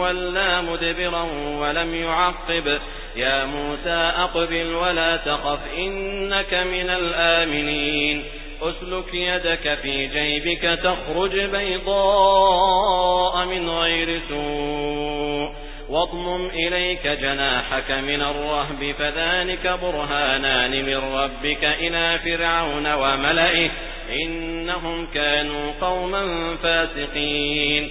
ولا مدبرا ولم يعقب. يا موسى أقبل ولا تخف إنك من الآمنين. أسلك يدك في جيبك تخرج بيضاء من غير سوء. واضمم إليك جناحك من الرهب فذلك برهانان من ربك إلى فرعون وملئه. إنهم كانوا قوما فاسقين.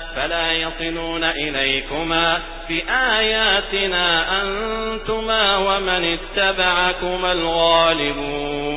فلا يصلون إليكما بآياتنا أنتما ومن اتبعكما الغالبون